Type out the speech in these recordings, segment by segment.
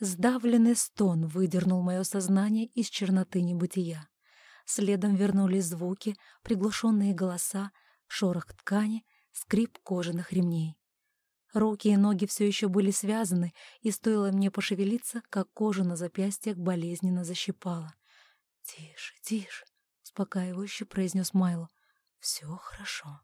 Сдавленный стон выдернул мое сознание из черноты небытия. Следом вернулись звуки, приглушенные голоса, шорох ткани, скрип кожаных ремней. Руки и ноги все еще были связаны, и стоило мне пошевелиться, как кожа на запястьях болезненно защипала. «Тише, тише», — успокаивающе произнес Майло. «Все хорошо».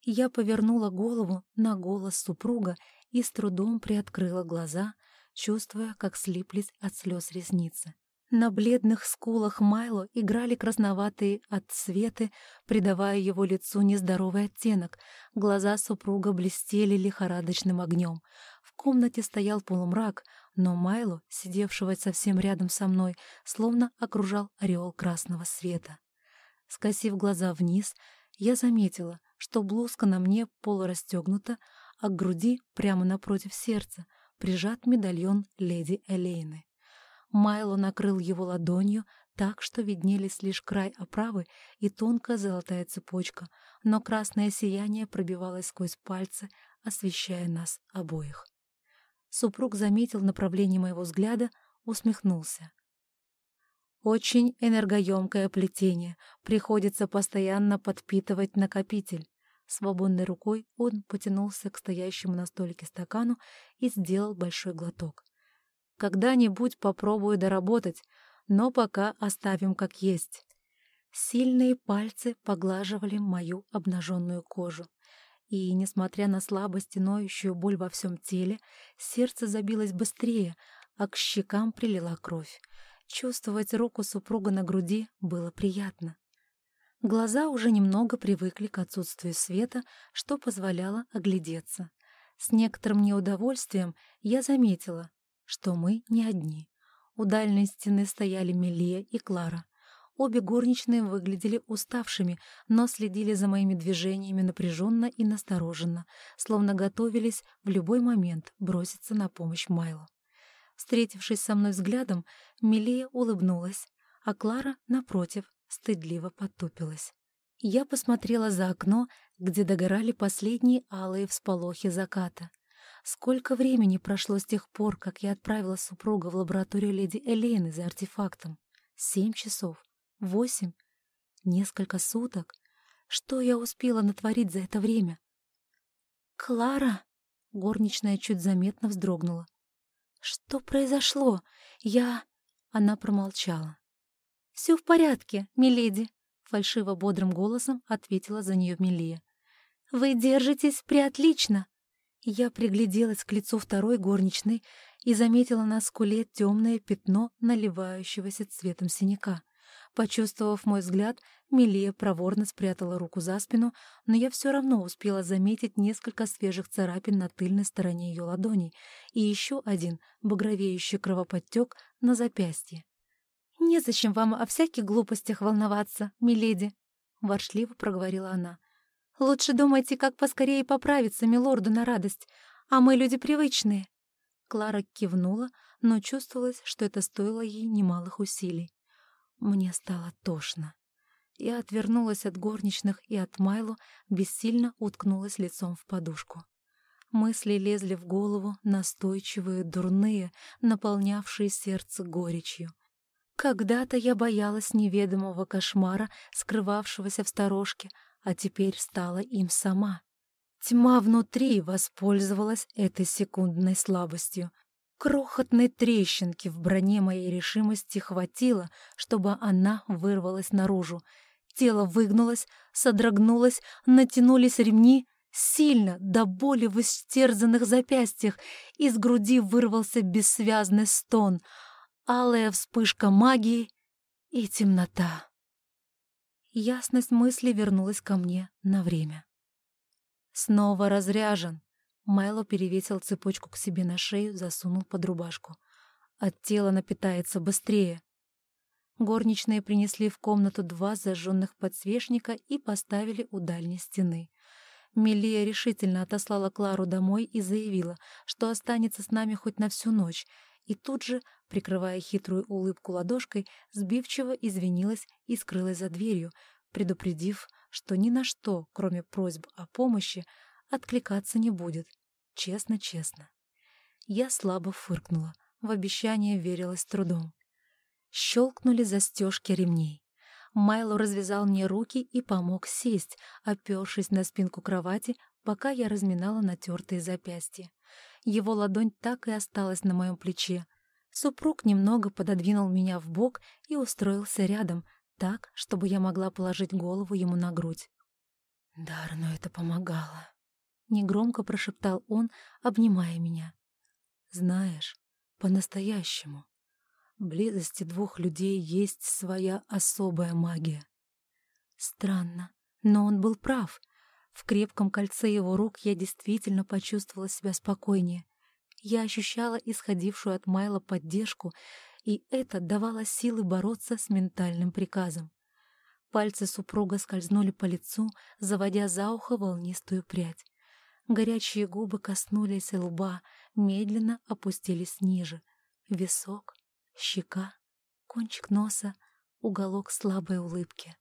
Я повернула голову на голос супруга и с трудом приоткрыла глаза, чувствуя, как слиплись от слез ресницы. На бледных скулах Майло играли красноватые отсветы, придавая его лицу нездоровый оттенок. Глаза супруга блестели лихорадочным огнем. В комнате стоял полумрак, но Майло, сидевшего совсем рядом со мной, словно окружал ореол красного света. Скосив глаза вниз, я заметила, что блузка на мне полурастегнута, а к груди, прямо напротив сердца, прижат медальон леди Элейны. Майло накрыл его ладонью так, что виднелись лишь край оправы и тонкая золотая цепочка, но красное сияние пробивалось сквозь пальцы, освещая нас обоих. Супруг заметил направление моего взгляда, усмехнулся. Очень энергоемкое плетение, приходится постоянно подпитывать накопитель. Свободной рукой он потянулся к стоящему на столике стакану и сделал большой глоток. Когда-нибудь попробую доработать, но пока оставим как есть. Сильные пальцы поглаживали мою обнаженную кожу. И, несмотря на слабость и ноющую боль во всем теле, сердце забилось быстрее, а к щекам прилила кровь. Чувствовать руку супруга на груди было приятно. Глаза уже немного привыкли к отсутствию света, что позволяло оглядеться. С некоторым неудовольствием я заметила, что мы не одни. У дальней стены стояли Мелия и Клара. Обе горничные выглядели уставшими, но следили за моими движениями напряженно и настороженно, словно готовились в любой момент броситься на помощь Майлу. Встретившись со мной взглядом, Мелия улыбнулась, а Клара, напротив, стыдливо потупилась. Я посмотрела за окно, где догорали последние алые всполохи заката. Сколько времени прошло с тех пор, как я отправила супруга в лабораторию леди Элейны за артефактом? Семь часов? Восемь? Несколько суток? Что я успела натворить за это время? «Клара!» — горничная чуть заметно вздрогнула. «Что произошло? Я...» Она промолчала. «Все в порядке, миледи», — фальшиво-бодрым голосом ответила за нее Милия. «Вы держитесь приотлично». Я пригляделась к лицу второй горничной и заметила на скуле темное пятно наливающегося цветом синяка. Почувствовав мой взгляд, Милия проворно спрятала руку за спину, но я все равно успела заметить несколько свежих царапин на тыльной стороне ее ладони и еще один багровеющий кровоподтек на запястье. «Незачем вам о всяких глупостях волноваться, миледи», — воршливо проговорила она. «Лучше думайте, как поскорее поправиться милорду на радость, а мы люди привычные». Клара кивнула, но чувствовалось, что это стоило ей немалых усилий. Мне стало тошно. Я отвернулась от горничных и от Майло, бессильно уткнулась лицом в подушку. Мысли лезли в голову, настойчивые, дурные, наполнявшие сердце горечью. Когда-то я боялась неведомого кошмара, скрывавшегося в сторожке, а теперь стала им сама. Тьма внутри воспользовалась этой секундной слабостью. Крохотной трещинки в броне моей решимости хватило, чтобы она вырвалась наружу. Тело выгнулось, содрогнулось, натянулись ремни, сильно, до боли в истерзанных запястьях, из груди вырвался бессвязный стон — алая вспышка магии и темнота. Ясность мысли вернулась ко мне на время. Снова разряжен. Майло перевесил цепочку к себе на шею, засунул под рубашку. От тела напитается быстрее. Горничные принесли в комнату два зажженных подсвечника и поставили у дальней стены. Мелия решительно отослала Клару домой и заявила, что останется с нами хоть на всю ночь, и тут же, прикрывая хитрую улыбку ладошкой, сбивчиво извинилась и скрылась за дверью, предупредив, что ни на что, кроме просьб о помощи, откликаться не будет. Честно-честно. Я слабо фыркнула. В обещание верилось с трудом. Щелкнули застежки ремней. Майло развязал мне руки и помог сесть, опершись на спинку кровати, пока я разминала натертые запястья. Его ладонь так и осталась на моем плече. Супруг немного пододвинул меня в бок и устроился рядом, так, чтобы я могла положить голову ему на грудь. «Дар, но это помогало», — негромко прошептал он, обнимая меня. «Знаешь, по-настоящему, близости двух людей есть своя особая магия». Странно, но он был прав. В крепком кольце его рук я действительно почувствовала себя спокойнее. Я ощущала исходившую от Майла поддержку и это давало силы бороться с ментальным приказом. Пальцы супруга скользнули по лицу, заводя за ухо волнистую прядь. Горячие губы коснулись лба, медленно опустились ниже. Висок, щека, кончик носа, уголок слабой улыбки.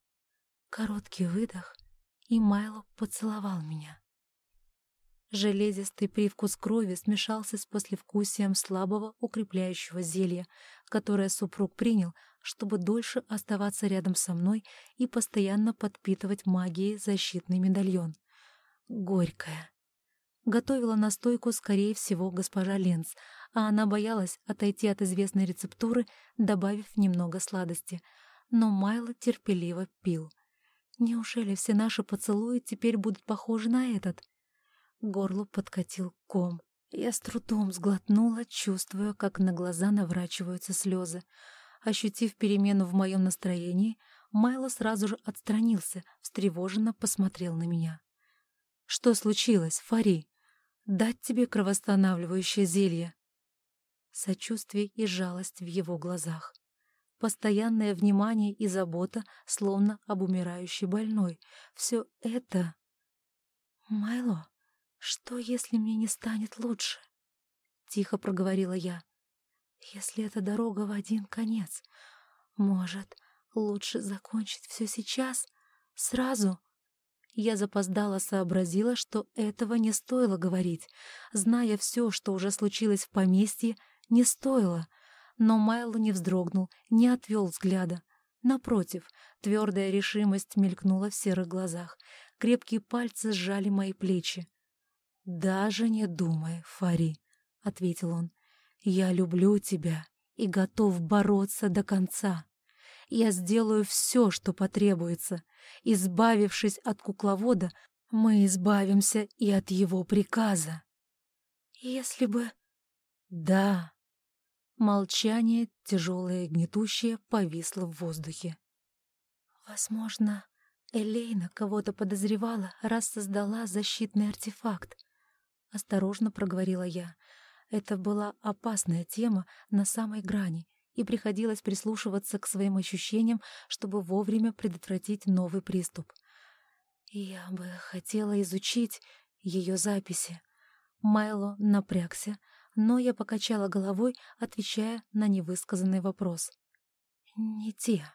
Короткий выдох, и Майло поцеловал меня. Железистый привкус крови смешался с послевкусием слабого укрепляющего зелья, которое супруг принял, чтобы дольше оставаться рядом со мной и постоянно подпитывать магией защитный медальон. Горькая. Готовила настойку, скорее всего, госпожа Ленц, а она боялась отойти от известной рецептуры, добавив немного сладости. Но Майло терпеливо пил. Неужели все наши поцелуи теперь будут похожи на этот? горлу подкатил ком. Я с трудом сглотнула, чувствуя, как на глаза наворачиваются слезы. Ощутив перемену в моем настроении, Майло сразу же отстранился, встревоженно посмотрел на меня. «Что случилось, Фари? Дать тебе кровоостанавливающее зелье?» Сочувствие и жалость в его глазах. Постоянное внимание и забота, словно об умирающей больной. Все это... «Майло?» «Что, если мне не станет лучше?» — тихо проговорила я. «Если это дорога в один конец, может, лучше закончить все сейчас, сразу?» Я запоздала сообразила, что этого не стоило говорить. Зная все, что уже случилось в поместье, не стоило. Но Майло не вздрогнул, не отвел взгляда. Напротив, твердая решимость мелькнула в серых глазах. Крепкие пальцы сжали мои плечи. «Даже не думай, Фари», — ответил он. «Я люблю тебя и готов бороться до конца. Я сделаю все, что потребуется. Избавившись от кукловода, мы избавимся и от его приказа». «Если бы...» «Да». Молчание, тяжелое и гнетущее, повисло в воздухе. «Возможно, Элейна кого-то подозревала, раз создала защитный артефакт. — осторожно проговорила я. Это была опасная тема на самой грани, и приходилось прислушиваться к своим ощущениям, чтобы вовремя предотвратить новый приступ. Я бы хотела изучить ее записи. Майло напрягся, но я покачала головой, отвечая на невысказанный вопрос. «Не те.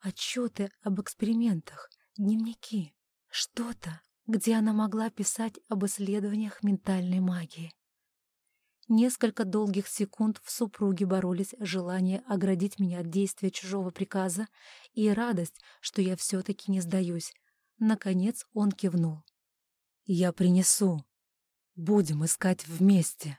Отчеты об экспериментах, дневники, что-то, где она могла писать об исследованиях ментальной магии. Несколько долгих секунд в супруге боролись желание оградить меня от действия чужого приказа и радость, что я все-таки не сдаюсь. Наконец он кивнул. «Я принесу. Будем искать вместе».